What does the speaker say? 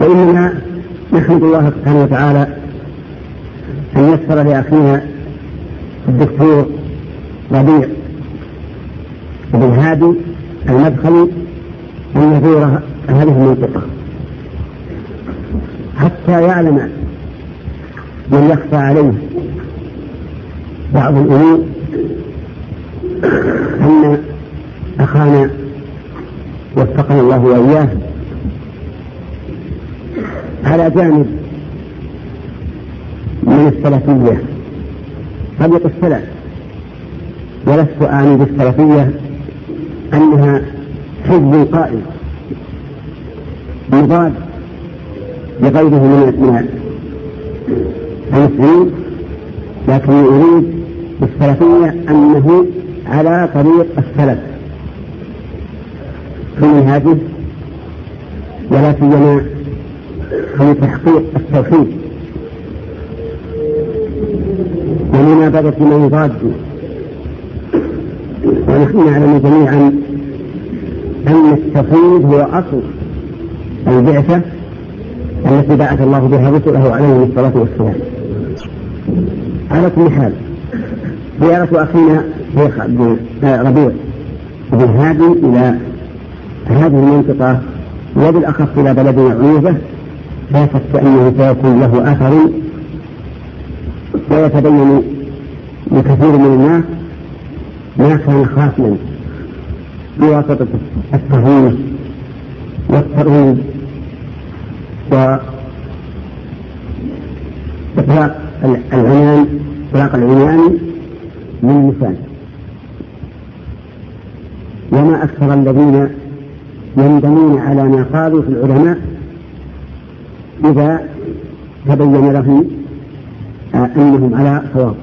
وإننا نحمد الله سبحانه وتعالى أن يسر لأخينا الدكتور ربيع بن هادي المدخلي أن يزور هذه المنطقة حتى يعلم من يخفى عليه بعض الأمور أن أخانا وفقنا الله وإياه على جانب من السلفية؟ طريق السلف ولست أعني بالسلفية أنها حزب قائم مضاد لغيره من المسلمين لكن أريد بالسلفية أنه على طريق السلف. في منهاجه ولا سيما في تحقيق التوحيد. ومنابذة من يضاد. ونحن نعلم جميعا أن التوحيد هو أصل البعثة التي بعث الله بها رسله عليهم الصلاة والسلام. على كل حال زيارة أخينا شيخ ربيع بن هادي إلى هذه المنطقة وبالأخص إلى بلدنا عنيزة لا شك أنه سيكون له أثر ويتبين لكثير من الناس ما كان خافيا بواسطة التهويل والترويج وإطلاق العنان إطلاق العنان من لسان. وما أكثر الذين يندمون على ما قالوا في العلماء إذا تبين لهم أنهم على صواب.